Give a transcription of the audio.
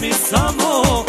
mi samo